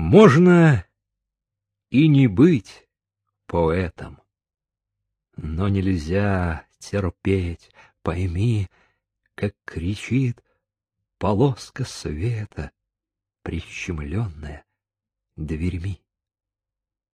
Можно и не быть поэтом, но нельзя терпеть, пойми, как кричит полоска света, прищемленная дверьми.